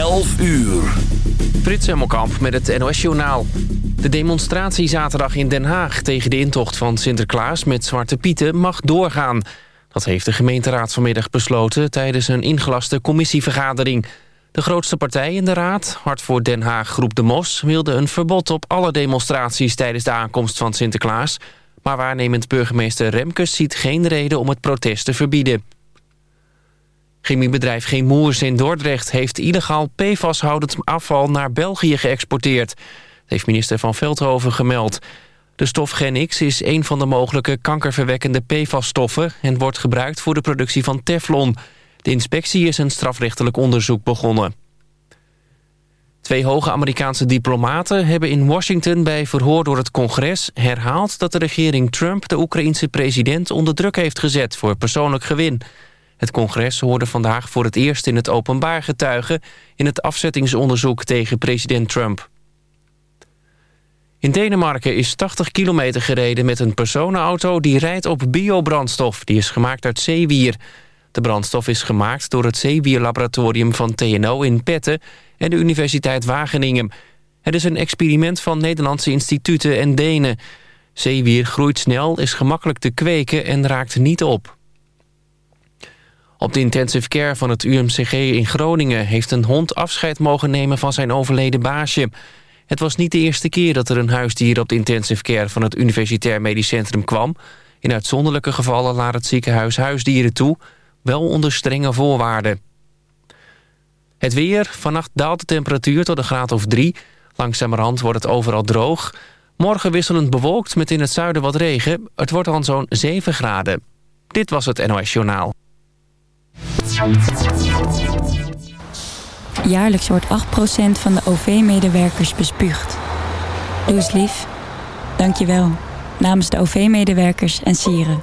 11 uur. Frits Hemmelkamp met het NOS-journaal. De demonstratie zaterdag in Den Haag tegen de intocht van Sinterklaas met Zwarte Pieten mag doorgaan. Dat heeft de gemeenteraad vanmiddag besloten tijdens een ingelaste commissievergadering. De grootste partij in de raad, Hart voor Den Haag Groep de Mos... wilde een verbod op alle demonstraties tijdens de aankomst van Sinterklaas... maar waarnemend burgemeester Remkes ziet geen reden om het protest te verbieden. Chemiebedrijf Chemours in Dordrecht heeft illegaal PFAS-houdend afval naar België geëxporteerd. Dat heeft minister Van Veldhoven gemeld. De stof Genix is een van de mogelijke kankerverwekkende PFAS-stoffen... en wordt gebruikt voor de productie van Teflon. De inspectie is een strafrechtelijk onderzoek begonnen. Twee hoge Amerikaanse diplomaten hebben in Washington bij verhoor door het congres herhaald dat de regering Trump de Oekraïense president onder druk heeft gezet voor persoonlijk gewin. Het congres hoorde vandaag voor het eerst in het openbaar getuigen... in het afzettingsonderzoek tegen president Trump. In Denemarken is 80 kilometer gereden met een personenauto... die rijdt op biobrandstof, die is gemaakt uit zeewier. De brandstof is gemaakt door het zeewierlaboratorium van TNO in Petten... en de Universiteit Wageningen. Het is een experiment van Nederlandse instituten en Denen. Zeewier groeit snel, is gemakkelijk te kweken en raakt niet op. Op de intensive care van het UMCG in Groningen... heeft een hond afscheid mogen nemen van zijn overleden baasje. Het was niet de eerste keer dat er een huisdier op de intensive care... van het Universitair Medisch Centrum kwam. In uitzonderlijke gevallen laat het ziekenhuis huisdieren toe... wel onder strenge voorwaarden. Het weer. Vannacht daalt de temperatuur tot een graad of drie. Langzamerhand wordt het overal droog. Morgen wisselend bewolkt met in het zuiden wat regen. Het wordt dan zo'n 7 graden. Dit was het NOS Journaal. Jaarlijks wordt 8% van de OV-medewerkers bespuugd. Doe eens lief. Dank je wel. Namens de OV-medewerkers en sieren.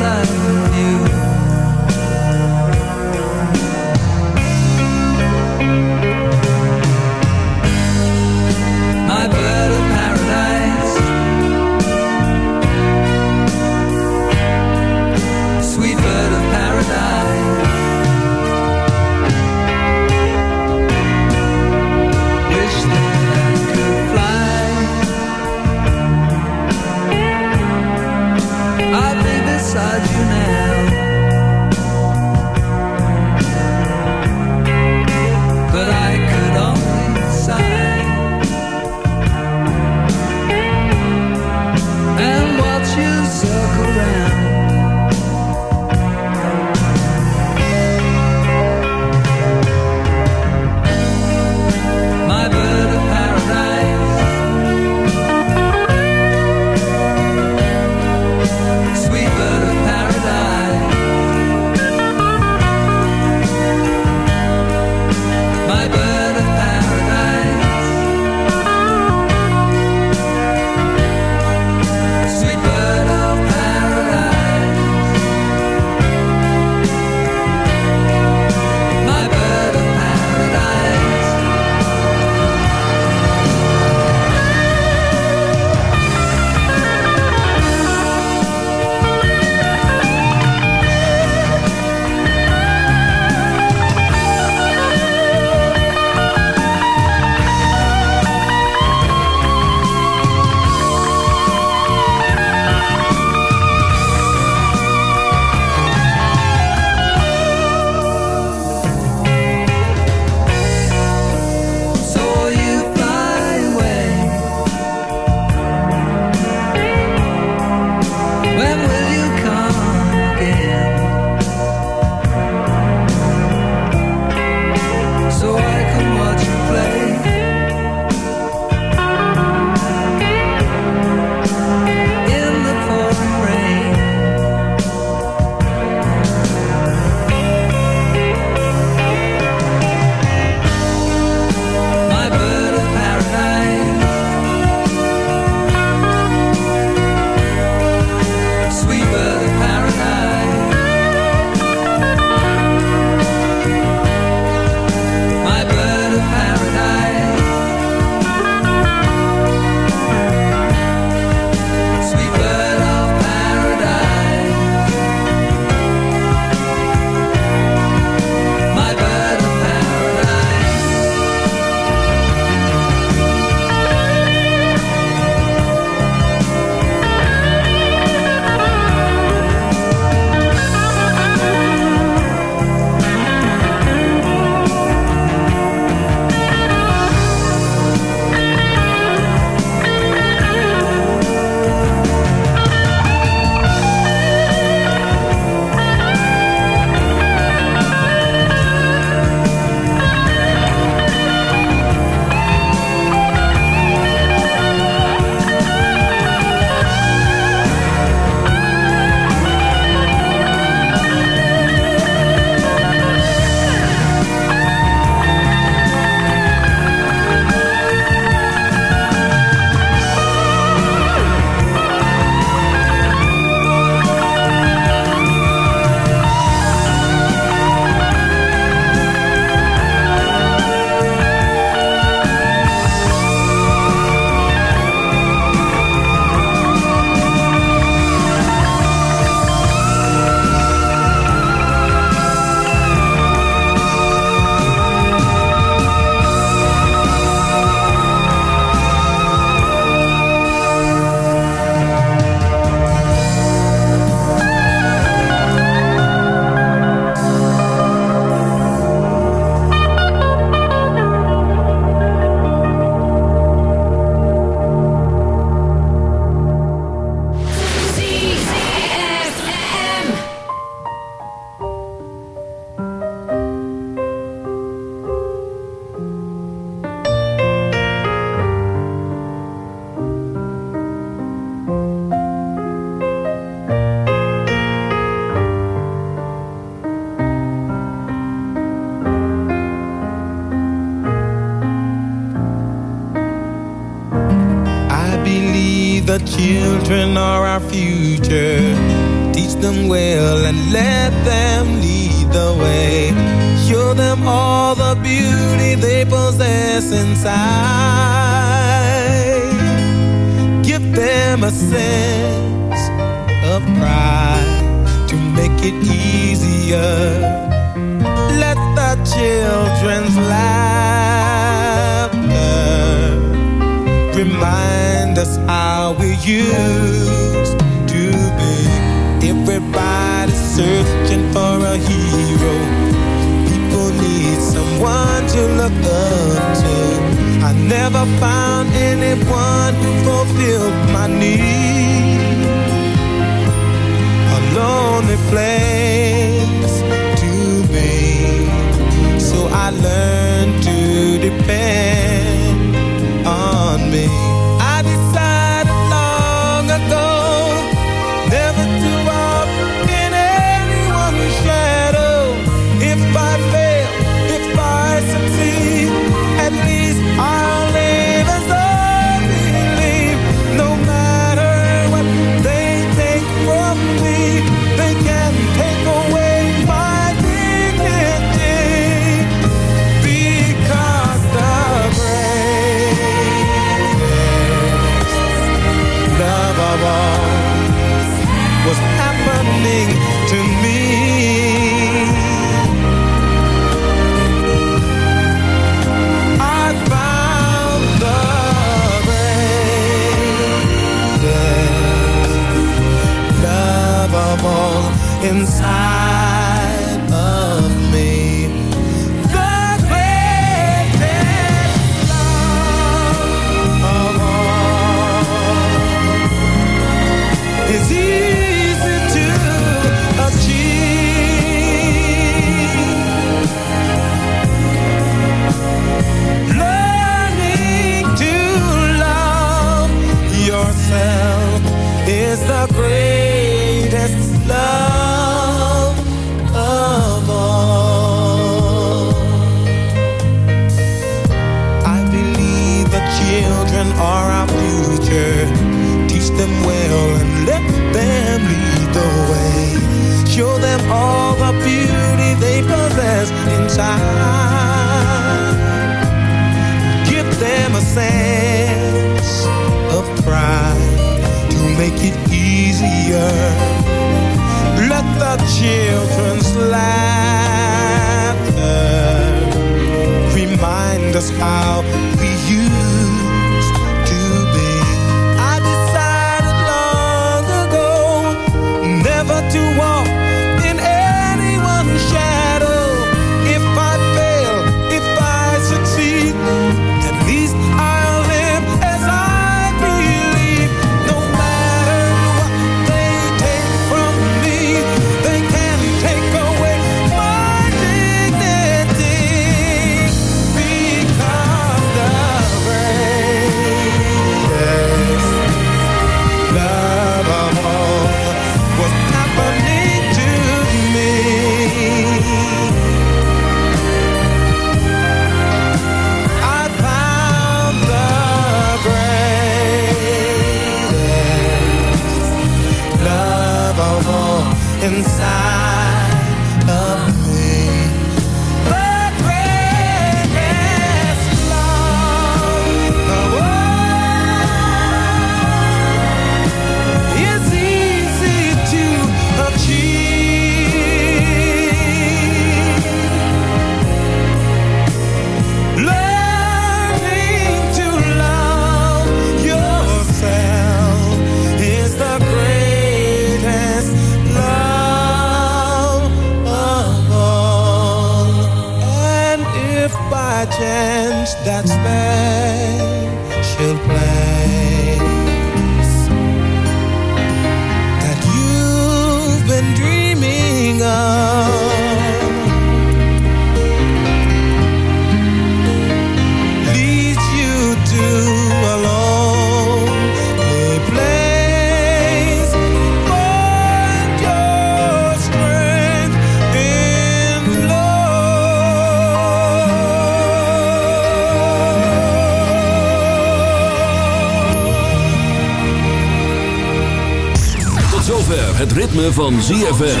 het ritme van ZFM.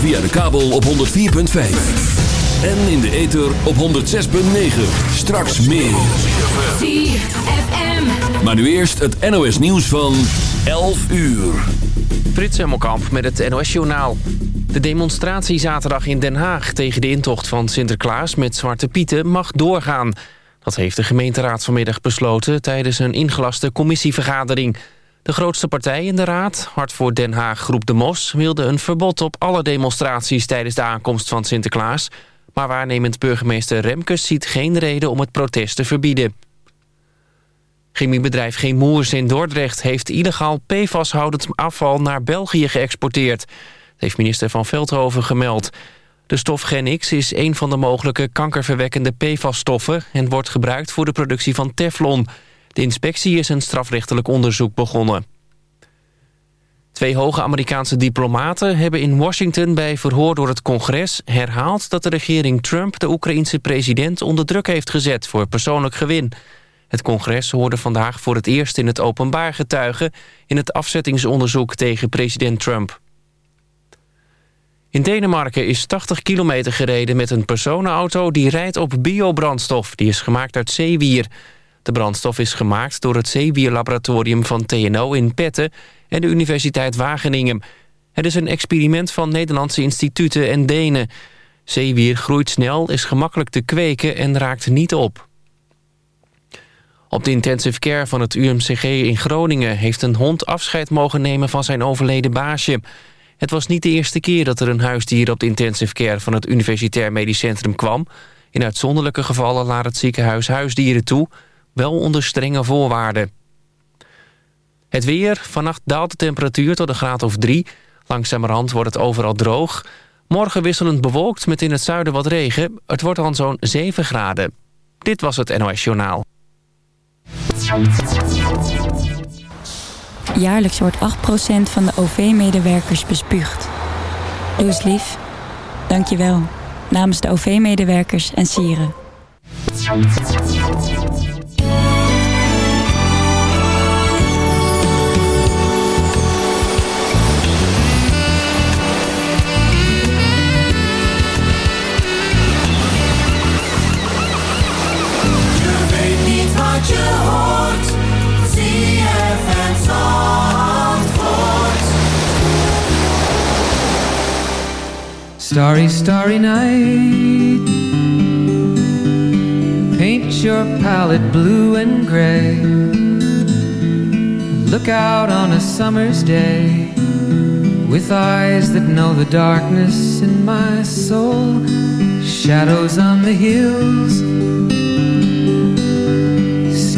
Via de kabel op 104.5. En in de ether op 106.9. Straks meer. ZFM. Maar nu eerst het NOS nieuws van 11 uur. Frits Hemmelkamp met het NOS-journaal. De demonstratie zaterdag in Den Haag tegen de intocht van Sinterklaas met Zwarte Pieten mag doorgaan. Dat heeft de gemeenteraad vanmiddag besloten tijdens een ingelaste commissievergadering. De grootste partij in de raad, Hart voor Den Haag Groep de Mos... wilde een verbod op alle demonstraties tijdens de aankomst van Sinterklaas... maar waarnemend burgemeester Remkes ziet geen reden om het protest te verbieden. Chemiebedrijf Chemours in Dordrecht heeft illegaal PFAS-houdend afval naar België geëxporteerd. Dat heeft minister Van Veldhoven gemeld. De stof Genix is een van de mogelijke kankerverwekkende PFAS-stoffen... en wordt gebruikt voor de productie van Teflon. De inspectie is een strafrechtelijk onderzoek begonnen. Twee hoge Amerikaanse diplomaten hebben in Washington bij verhoor door het congres herhaald dat de regering Trump de Oekraïense president onder druk heeft gezet voor persoonlijk gewin. Het congres hoorde vandaag voor het eerst in het openbaar getuigen in het afzettingsonderzoek tegen president Trump. In Denemarken is 80 kilometer gereden met een personenauto die rijdt op biobrandstof. Die is gemaakt uit zeewier. De brandstof is gemaakt door het zeewierlaboratorium van TNO in Petten en de Universiteit Wageningen. Het is een experiment van Nederlandse instituten en Denen. Zeewier groeit snel, is gemakkelijk te kweken en raakt niet op. Op de intensive care van het UMCG in Groningen... heeft een hond afscheid mogen nemen van zijn overleden baasje. Het was niet de eerste keer dat er een huisdier op de intensive care... van het Universitair Medisch Centrum kwam. In uitzonderlijke gevallen laat het ziekenhuis huisdieren toe... wel onder strenge voorwaarden. Het weer. Vannacht daalt de temperatuur tot een graad of drie. Langzamerhand wordt het overal droog. Morgen wisselend bewolkt met in het zuiden wat regen. Het wordt dan zo'n 7 graden. Dit was het NOS Journaal. Jaarlijks wordt 8% van de OV-medewerkers bespuugd. Doe lief. Dank je wel. Namens de OV-medewerkers en sieren. Starry, starry night. Paint your palette blue and gray. Look out on a summer's day with eyes that know the darkness in my soul. Shadows on the hills.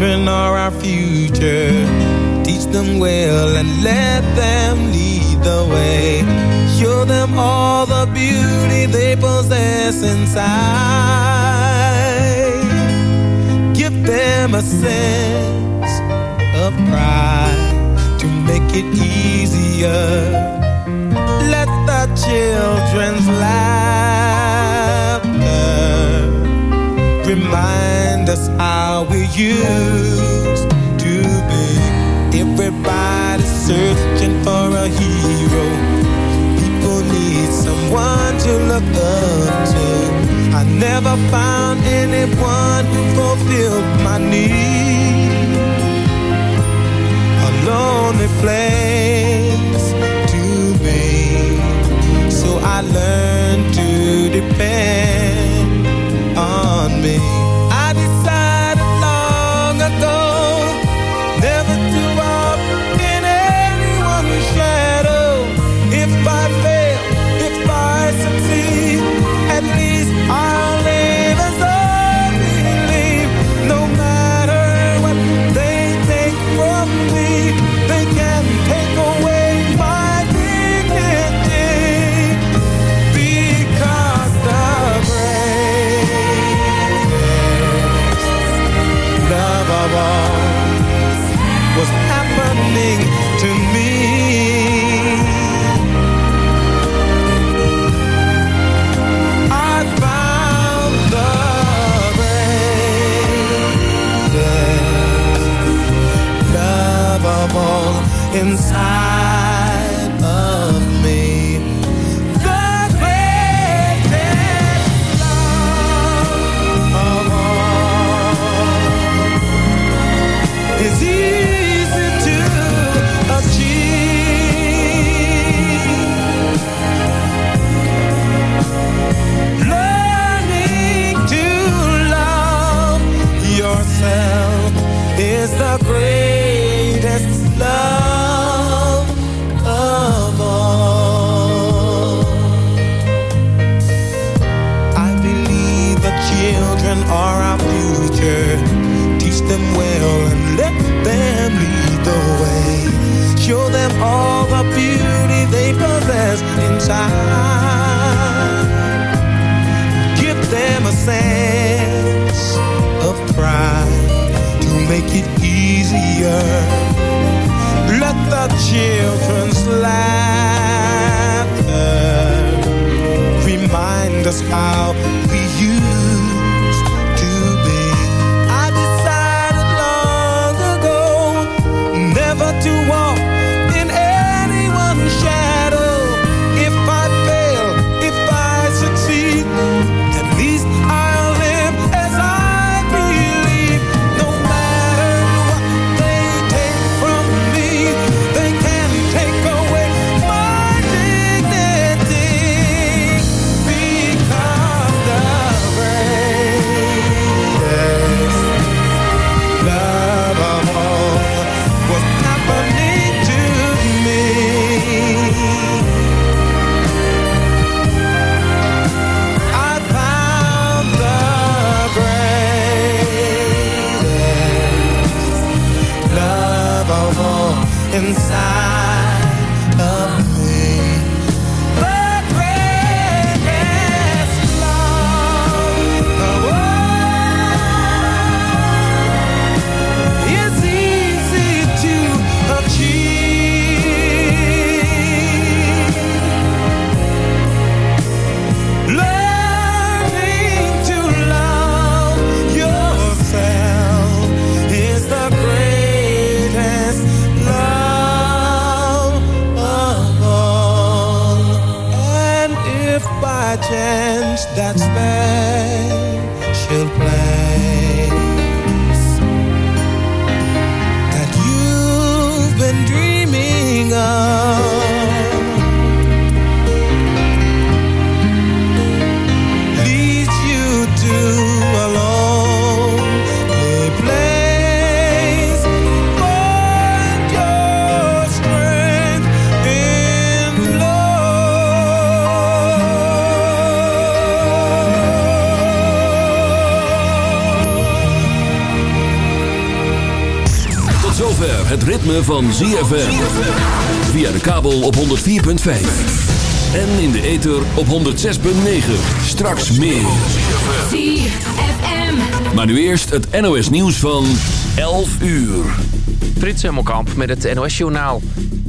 children are our future. Teach them well and let them lead the way. Show them all the beauty they possess inside. Give them a sense never found anyone who fulfilled my need. A lonely place to be, so I learned. easier. Let the children's laughter remind us how we used. that's bad. Ritme van ZFM. Via de kabel op 104.5. En in de ether op 106.9. Straks meer. ZFM. Maar nu eerst het NOS nieuws van 11 uur. Frits Hemmelkamp met het NOS-journaal.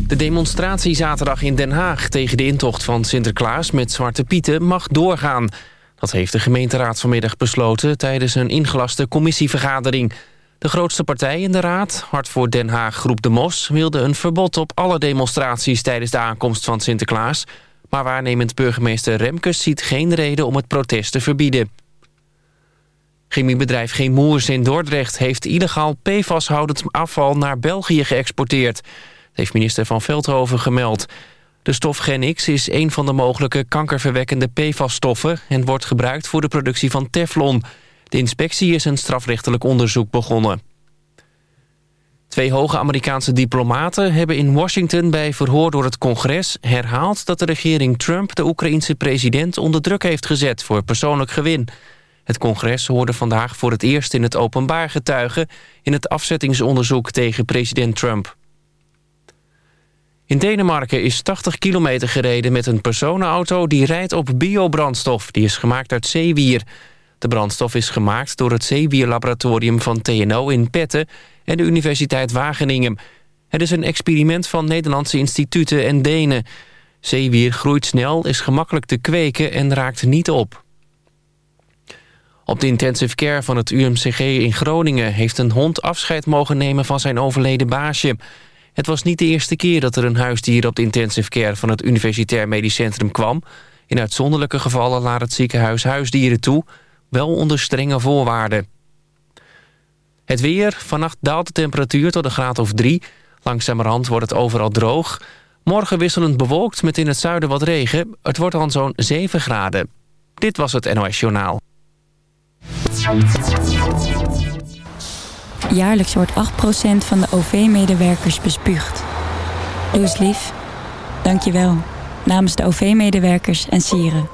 De demonstratie zaterdag in Den Haag tegen de intocht van Sinterklaas met Zwarte Pieten mag doorgaan. Dat heeft de gemeenteraad vanmiddag besloten tijdens een ingelaste commissievergadering. De grootste partij in de raad, Hart voor Den Haag Groep de Mos... wilde een verbod op alle demonstraties tijdens de aankomst van Sinterklaas... maar waarnemend burgemeester Remkes ziet geen reden om het protest te verbieden. Chemiebedrijf Chemours in Dordrecht heeft illegaal PFAS-houdend afval naar België geëxporteerd. Dat heeft minister Van Veldhoven gemeld. De stof Gen X is een van de mogelijke kankerverwekkende PFAS-stoffen... en wordt gebruikt voor de productie van Teflon. De inspectie is een strafrechtelijk onderzoek begonnen. Twee hoge Amerikaanse diplomaten hebben in Washington bij verhoor door het congres herhaald dat de regering Trump de Oekraïense president onder druk heeft gezet voor persoonlijk gewin. Het congres hoorde vandaag voor het eerst in het openbaar getuigen in het afzettingsonderzoek tegen president Trump. In Denemarken is 80 kilometer gereden met een personenauto die rijdt op biobrandstof. Die is gemaakt uit zeewier. De brandstof is gemaakt door het zeewierlaboratorium van TNO in Petten en de Universiteit Wageningen. Het is een experiment van Nederlandse instituten en Denen. Zeewier groeit snel, is gemakkelijk te kweken en raakt niet op. Op de intensive care van het UMCG in Groningen... heeft een hond afscheid mogen nemen van zijn overleden baasje. Het was niet de eerste keer dat er een huisdier op de intensive care... van het Universitair Medisch Centrum kwam. In uitzonderlijke gevallen laat het ziekenhuis huisdieren toe... wel onder strenge voorwaarden. Het weer. Vannacht daalt de temperatuur tot een graad of drie. Langzamerhand wordt het overal droog. Morgen wisselend bewolkt met in het zuiden wat regen. Het wordt dan zo'n 7 graden. Dit was het NOS Journaal. Jaarlijks wordt 8% van de OV-medewerkers bespuugd. Doe eens lief. Dank je wel. Namens de OV-medewerkers en sieren.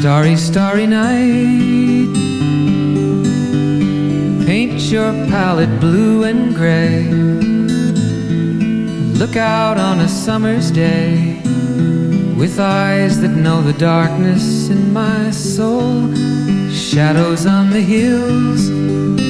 Starry, starry night. Paint your palette blue and gray. Look out on a summer's day with eyes that know the darkness in my soul. Shadows on the hills.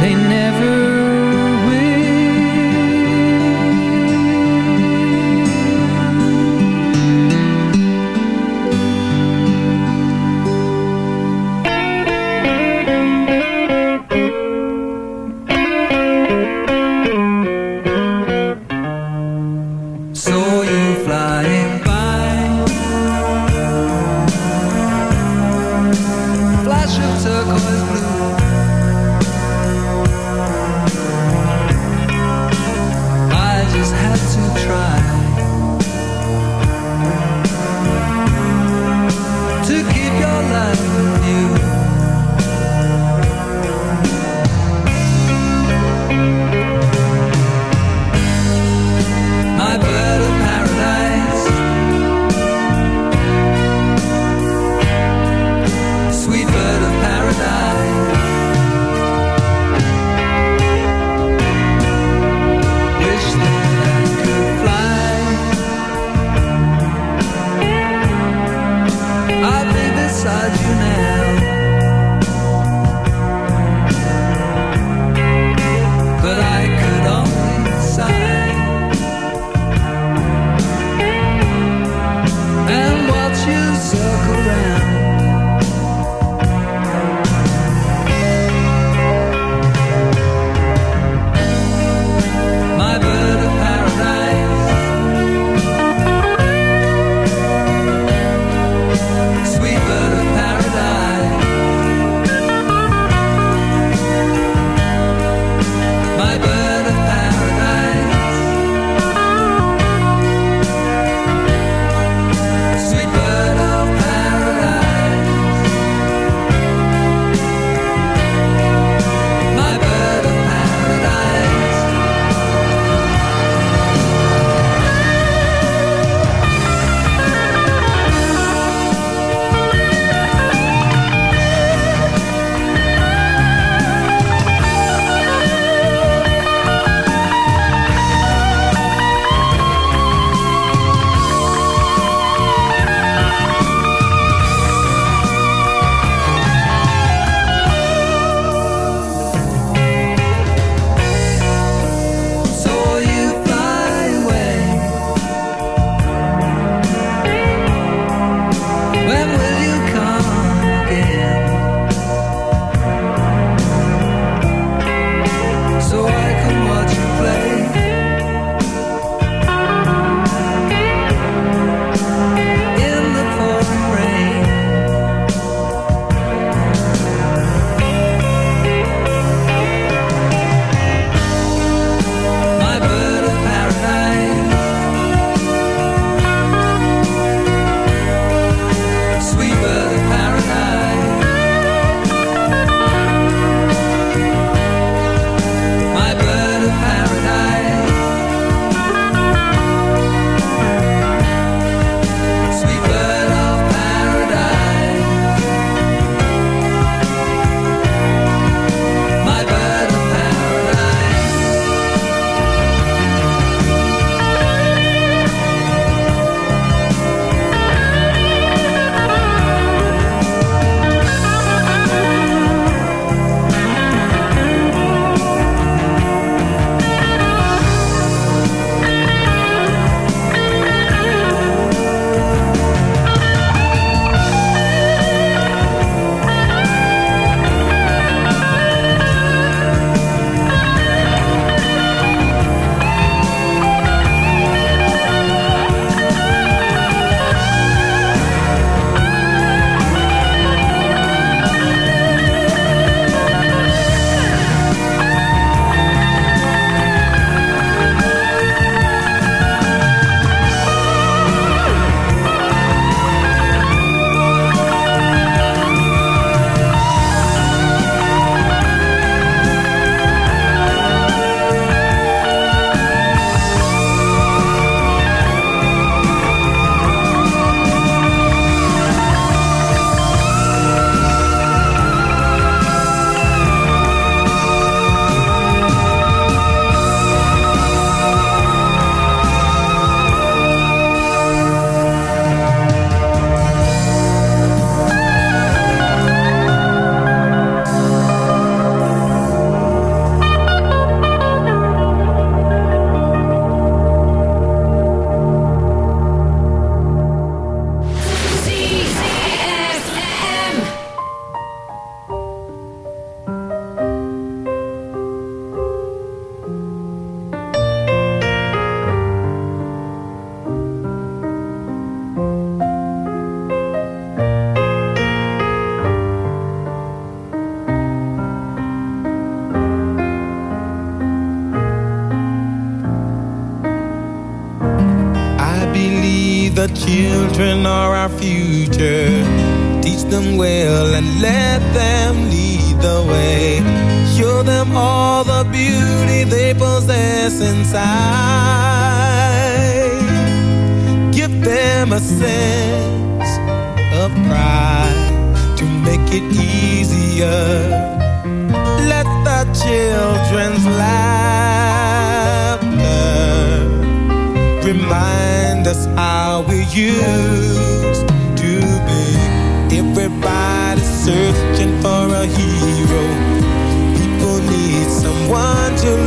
they never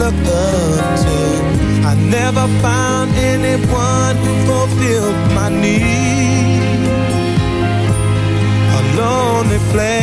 looked up to. I never found anyone who fulfilled my need. A lonely place.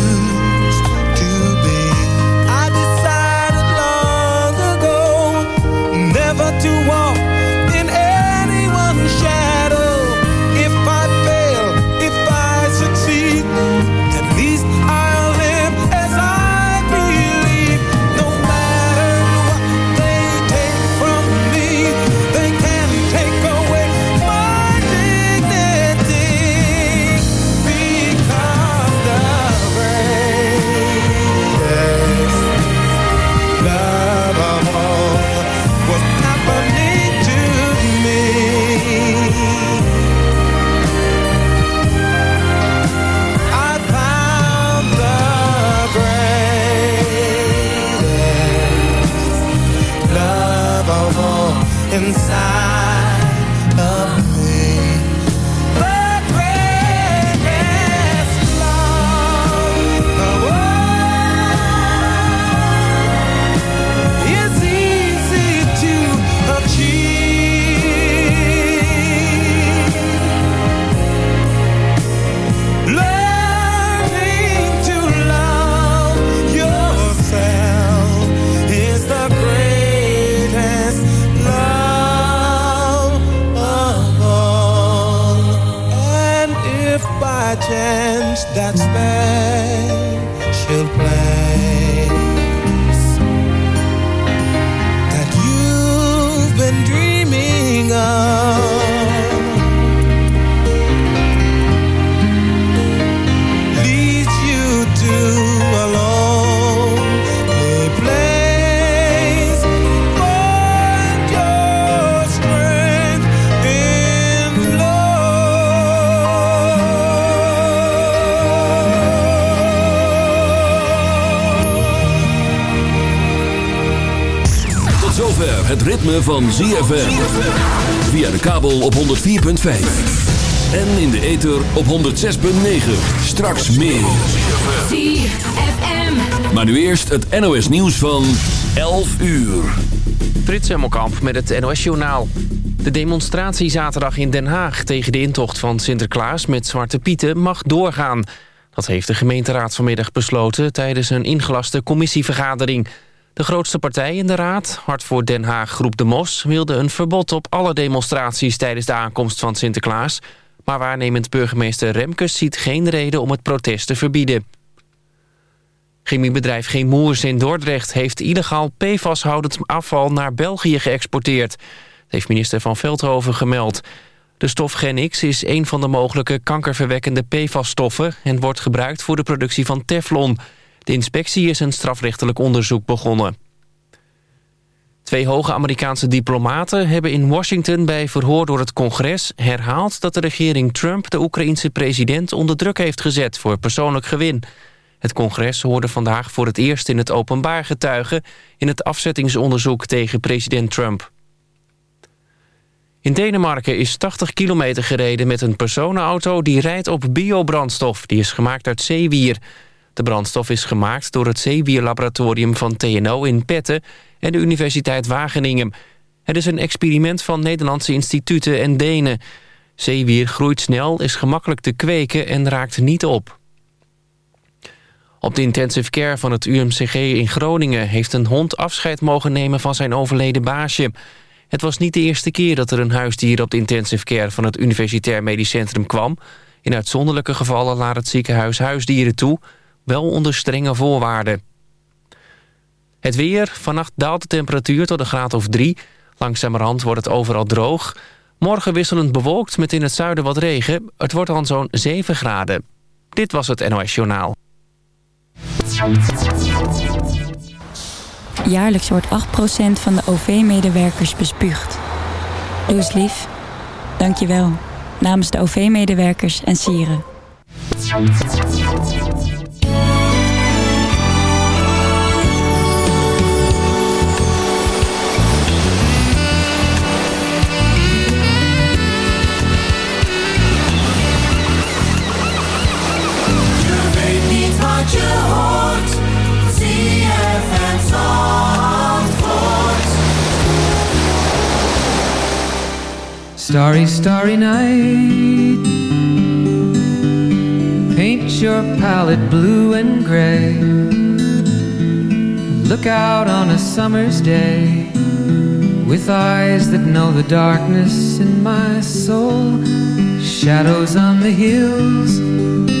that's bad ritme van ZFM. Via de kabel op 104.5. En in de ether op 106.9. Straks meer. ZFM. Maar nu eerst het NOS nieuws van 11 uur. Frits Hemmelkamp met het NOS-journaal. De demonstratie zaterdag in Den Haag tegen de intocht van Sinterklaas met Zwarte Pieten mag doorgaan. Dat heeft de gemeenteraad vanmiddag besloten tijdens een ingelaste commissievergadering. De grootste partij in de raad, Hart voor Den Haag Groep de Mos... wilde een verbod op alle demonstraties tijdens de aankomst van Sinterklaas... maar waarnemend burgemeester Remkes ziet geen reden om het protest te verbieden. Chemiebedrijf Chemours in Dordrecht heeft illegaal PFAS-houdend afval naar België geëxporteerd. Dat heeft minister Van Veldhoven gemeld. De stof Genix is een van de mogelijke kankerverwekkende PFAS-stoffen... en wordt gebruikt voor de productie van Teflon. De inspectie is een strafrechtelijk onderzoek begonnen. Twee hoge Amerikaanse diplomaten hebben in Washington bij verhoor door het congres herhaald dat de regering Trump de Oekraïense president onder druk heeft gezet voor persoonlijk gewin. Het congres hoorde vandaag voor het eerst in het openbaar getuigen in het afzettingsonderzoek tegen president Trump. In Denemarken is 80 kilometer gereden met een personenauto die rijdt op biobrandstof. Die is gemaakt uit zeewier. De brandstof is gemaakt door het zeewierlaboratorium van TNO in Petten en de Universiteit Wageningen. Het is een experiment van Nederlandse instituten en Denen. Zeewier groeit snel, is gemakkelijk te kweken en raakt niet op. Op de intensive care van het UMCG in Groningen... heeft een hond afscheid mogen nemen van zijn overleden baasje. Het was niet de eerste keer dat er een huisdier op de intensive care... van het Universitair Medisch Centrum kwam. In uitzonderlijke gevallen laat het ziekenhuis huisdieren toe... wel onder strenge voorwaarden. Het weer. Vannacht daalt de temperatuur tot een graad of drie. Langzamerhand wordt het overal droog. Morgen wisselend bewolkt met in het zuiden wat regen. Het wordt dan zo'n 7 graden. Dit was het NOS Journaal. Jaarlijks wordt 8% van de OV-medewerkers bespuugd. Doe eens lief. Dank je wel. Namens de OV-medewerkers en sieren. Starry, starry night. Paint your palette blue and gray. Look out on a summer's day with eyes that know the darkness in my soul. Shadows on the hills.